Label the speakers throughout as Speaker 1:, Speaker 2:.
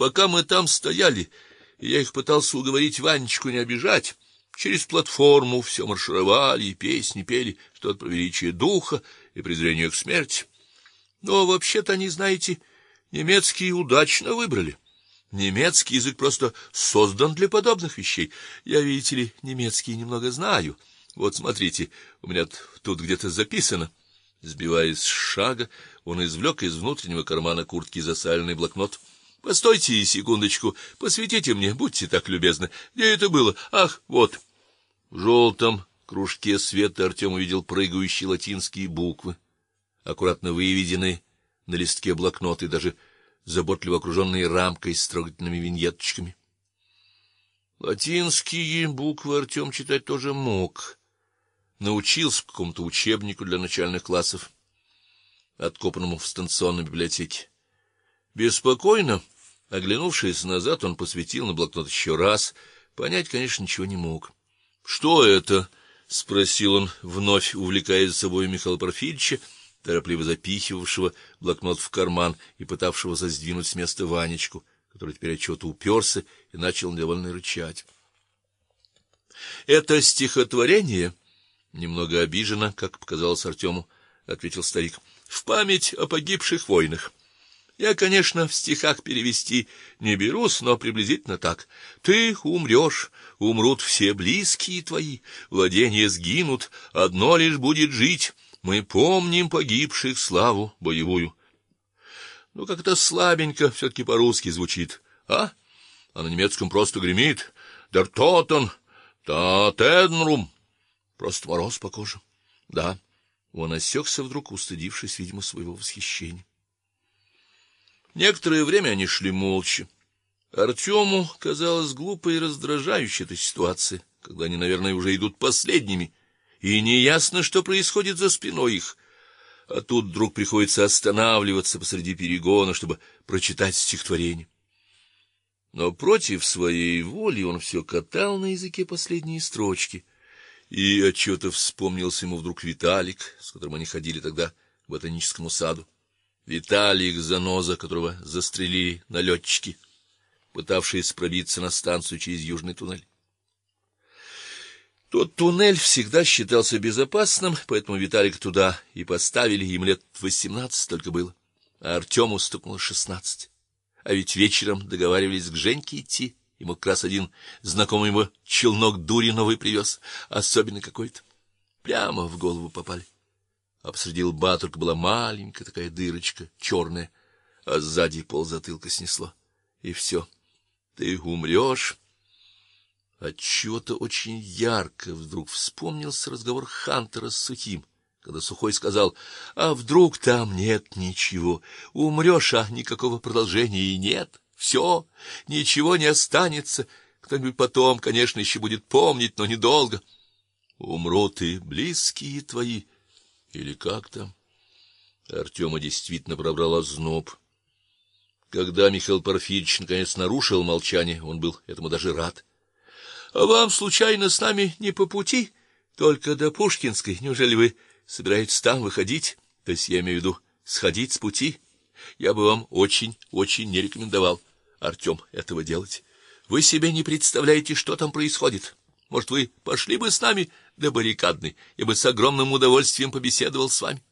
Speaker 1: Пока мы там стояли, я их пытался уговорить Ванечку не обижать, через платформу все маршировали и песни пели, что от величия духа и презрения к смерти. Но вообще-то они, знаете, немецкий удачно выбрали. Немецкий язык просто создан для подобных вещей. Я, видите ли, немецкий немного знаю. Вот смотрите, у меня тут где-то записано. Сбиваясь с шага, он извлек из внутреннего кармана куртки засаленный блокнот. Постойте секундочку, посветите мне, будьте так любезны. Где это было? Ах, вот. В желтом кружке света Артем увидел прыгающие латинские буквы, аккуратно выведенные на листке блокнота и даже заботливо окруженные рамкой с трогательными виньеточками. Латинские буквы Артем читать тоже мог. Научился по какому-то учебнику для начальных классов, откопанному в станционной библиотеке. Беспокойно оглянувшись назад, он посветил на блокнот еще раз. Понять, конечно, ничего не мог. Что это? спросил он, вновь увлекая за собой Михаила Порфирьевича, торопливо запихивавшего блокнот в карман и пытавшегося сдвинуть с места Ванечку, который теперь отчего-то уперся и начал недовольно рычать. Это стихотворение, немного обиженно, как показалось Артему, ответил старик. В память о погибших войнах. Я, конечно, в стихах перевести не берусь, но приблизительно так: ты умрешь, умрут все близкие твои, владения сгинут, одно лишь будет жить. Мы помним погибших славу боевую. Ну как это слабенько все таки по-русски звучит, а? А на немецком просто гремит: "Der Toten, Tatenrum". Просто мороз по коже. Да. Он осекся вдруг, устыдившись, видимо, своего восхищения. Некоторое время они шли молча. Артему казалось глупой и раздражающей эта ситуация, когда они, наверное, уже идут последними, и неясно, что происходит за спиной их. А тут вдруг приходится останавливаться посреди перегона, чтобы прочитать стихотворение. Но против своей воли он все катал на языке последние строчки. И отчего-то вспомнился ему вдруг Виталик, с которым они ходили тогда к ботаническому саду. Виталик Заноза, которого застрелили налетчики, пытавшиеся пробиться на станцию через южный туннель. Тот туннель всегда считался безопасным, поэтому Виталик туда и поставили, ему лет восемнадцать только было, а Артему стукнуло шестнадцать. А ведь вечером договаривались к Женьке идти, ему как раз один знакомый ему челнок дури новый привез, особенно какой-то. Прямо в голову попали посреди лба только была маленькая такая дырочка, черная, а сзади ползатылка снесло. И все. Ты умрешь. Отчего-то очень ярко вдруг вспомнился разговор Хантера с Сухим, когда Сухой сказал: "А вдруг там нет ничего? Умрешь, а никакого продолжения и нет. Все, ничего не останется. Кто-нибудь потом, конечно, еще будет помнить, но недолго. Умрут и близкие твои, или как там? Артема действительно пробрал озноб. Когда Михаил Порфирьевич наконец нарушил молчание, он был этому даже рад. А вам случайно с нами не по пути, только до Пушкинской? Неужели вы собираетесь там выходить? То есть я имею в виду сходить с пути? Я бы вам очень-очень не рекомендовал, Артем, этого делать. Вы себе не представляете, что там происходит. Может, вы пошли бы с нами до баррикадной? Я бы с огромным удовольствием побеседовал с вами.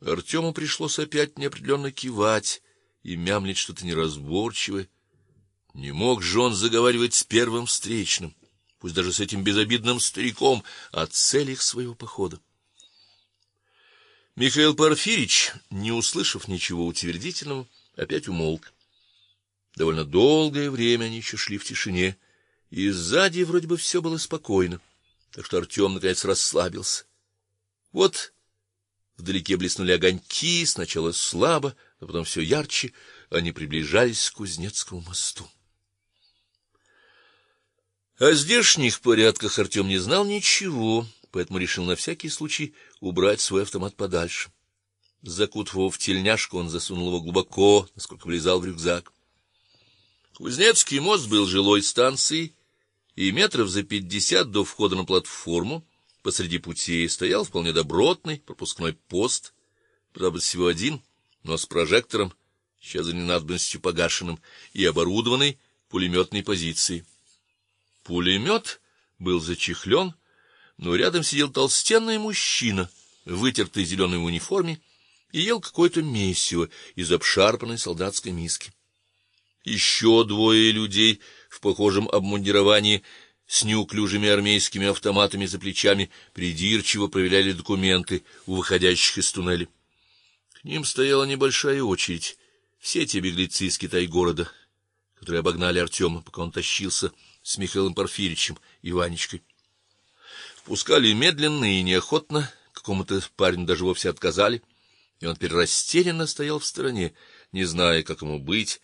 Speaker 1: Артему пришлось опять неопределенно кивать и мямлить что-то неразборчивое. Не мог же он заговаривать с первым встречным, пусть даже с этим безобидным стариком, о целях своего похода. Михаил Порфирич, не услышав ничего утвердительного, опять умолк. Довольно долгое время они еще шли в тишине и сзади вроде бы все было спокойно, так что Артем наконец расслабился. Вот вдалеке блеснули огоньки, сначала слабо, а потом все ярче, они приближались к Кузнецкому мосту. О здешних порядках Артем не знал ничего, поэтому решил на всякий случай убрать свой автомат подальше. Закутав его в тельняшку, он засунул его глубоко, насколько влезал в рюкзак. Кузнецкий мост был жилой станцией, и метров за пятьдесят до входа на платформу посреди пути стоял вполне добротный пропускной пост, правда всего один, но с прожектором, сейчас за ненадобностью погашенным, и оборудованной пулеметной позицией. Пулемет был зачехлен, но рядом сидел толстенный мужчина в вытертой зеленой униформе и ел какое-то месиво из обшарпанной солдатской миски. Еще двое людей в похожем обмундировании с неуклюжими армейскими автоматами за плечами придирчиво проверяли документы у выходящих из туннеля. К ним стояла небольшая очередь. Все те беглецы из Китай-города, которые обогнали Артема, пока он тащился с Михаилом Порфирьевичем и Ванечкой. Пускали медленно и неохотно, какому-то парню даже вовсе отказали, и он теперь растерянно стоял в стороне, не зная, как ему быть,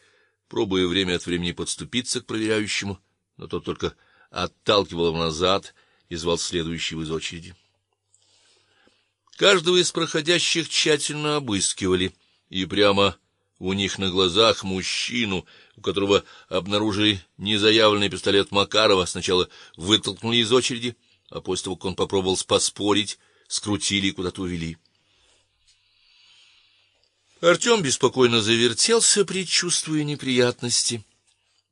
Speaker 1: пробуя время от времени подступиться к проверяющему, но тот только отталкивал его назад и звал следующего из очереди. Каждого из проходящих тщательно обыскивали, и прямо у них на глазах мужчину, у которого обнаружили незаявленный пистолет Макарова, сначала вытолкнули из очереди, а после того, как он попробовал поспорить, скрутили и куда-то увели. Артем беспокойно завертелся, предчувствуя неприятности.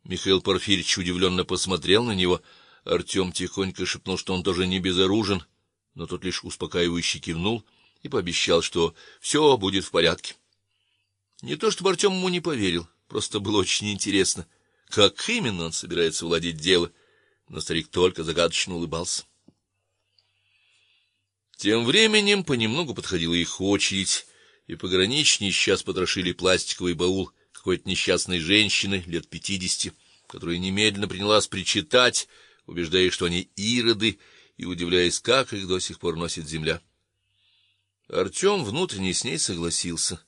Speaker 1: Михаил Порфирьевич удивленно посмотрел на него. Артем тихонько шепнул, что он тоже не безоружен, но тот лишь успокаивающе кивнул и пообещал, что все будет в порядке. Не то чтобы Артем ему не поверил, просто было очень интересно, как именно он собирается владеть делом, но старик только загадочно улыбался. Тем временем понемногу подходила их очередь, и пограничники сейчас потрошили пластиковый баул какой-то несчастной женщины лет пятидесяти, которая немедленно принялась причитать, убеждая, что они ироды, и удивляясь, как их до сих пор носит земля. Артем внутренне с ней согласился,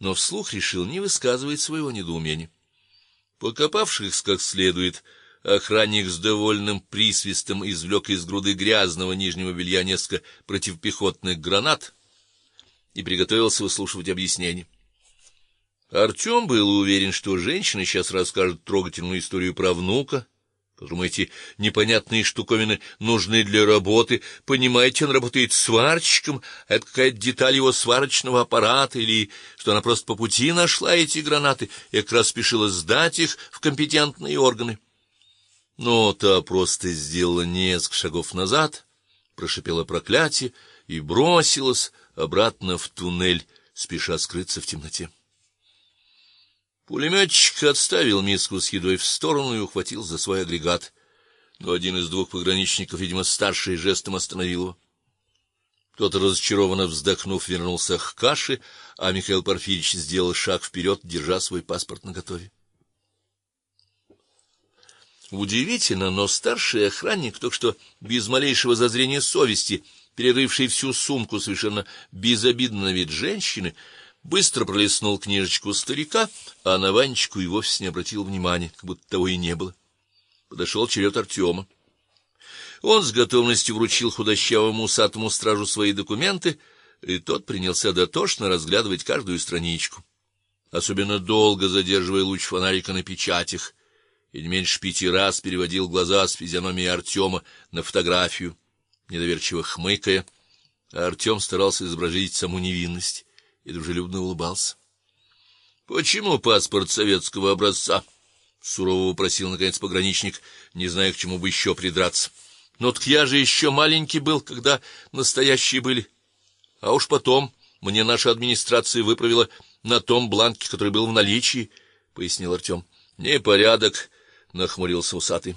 Speaker 1: но вслух решил не высказывать своего недоумения. Покопавшись как следует, охранник с довольным присвистом извлек из груды грязного нижнего белья несколько противопехотных гранат и приготовился выслушивать объяснения. Артем был уверен, что женщина сейчас расскажет трогательную историю про внука, которому эти непонятные штуковины нужны для работы. Понимаете, он работает сварщиком, а это какая-то деталь его сварочного аппарата или что она просто по пути нашла эти гранаты и как раз спешила сдать их в компетентные органы. Но та просто сделала несколько шагов назад, прошипела проклятие и бросилась обратно в туннель, спеша скрыться в темноте. Пулеметчик отставил миску с едой в сторону и ухватил за свой агрегат. Но один из двух пограничников, видимо, старший жестом остановил его. Тот разочарованно вздохнув, вернулся к каше, а Михаил Порфирьевич сделал шаг вперед, держа свой паспорт наготове. Удивительно, но старший охранник, только что без малейшего зазрения совести, перерывший всю сумку совершенно безобидно на вид женщины, быстро пролистнул книжечку старика, а на Ванечку и вовсе не обратил внимания, как будто того и не было. Подошел черед Артема. Он с готовностью вручил худощавому усатому стражу свои документы, и тот принялся дотошно разглядывать каждую страничку, особенно долго задерживая луч фонарика на печатях, и не меньше пяти раз переводил глаза с физиономии Артема на фотографию, недоверчиво хмыкая, а Артем старался изобразить саму невинность и дружелюбно улыбался. Почему паспорт советского образца? сурово вопросил наконец пограничник, не зная, к чему бы еще придраться. Но так я же еще маленький был, когда настоящие были. А уж потом мне наша администрация выправила на том бланке, который был в наличии, пояснил Артем. Непорядок, нахмурился усатый.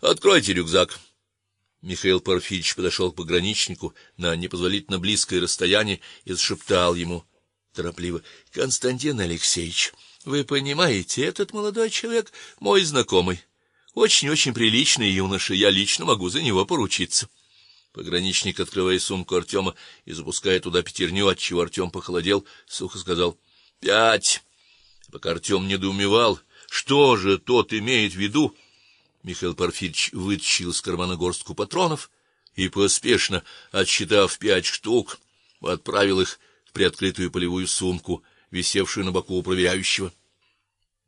Speaker 1: Откройте рюкзак. Михаил Порфирьевич подошел к пограничнику на непозволительно близкое расстояние и зашептал ему торопливо: "Константин Алексеевич, вы понимаете, этот молодой человек мой знакомый, очень-очень приличный юноша, я лично могу за него поручиться". Пограничник, открывая сумку Артема и запуская туда пятерню, от чего Артем похолодел, сухо сказал: "Пять". Пока Артем недоумевал, что же тот имеет в виду, Михаил Порфирьевич вытащил из кармана горстку патронов и поспешно, отсчитав пять штук, отправил их в приоткрытую полевую сумку, висевшую на боку у проверяющего.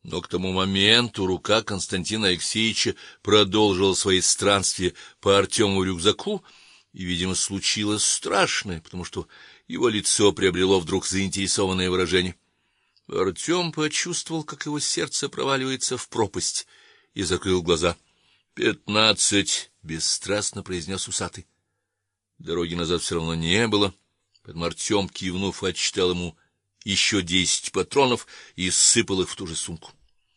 Speaker 1: Но к тому моменту рука Константина Алексеевича продолжила свои странствия по Артему рюкзаку, и, видимо, случилось страшное, потому что его лицо приобрело вдруг заинтересованное выражение. Артем почувствовал, как его сердце проваливается в пропасть, и закрыл глаза. «Пятнадцать!» — бесстрастно произнес усатый. Дороги назад все равно не было, поэтому Артем, кивнув, отчитал ему еще десять патронов и сыпал их в ту же сумку.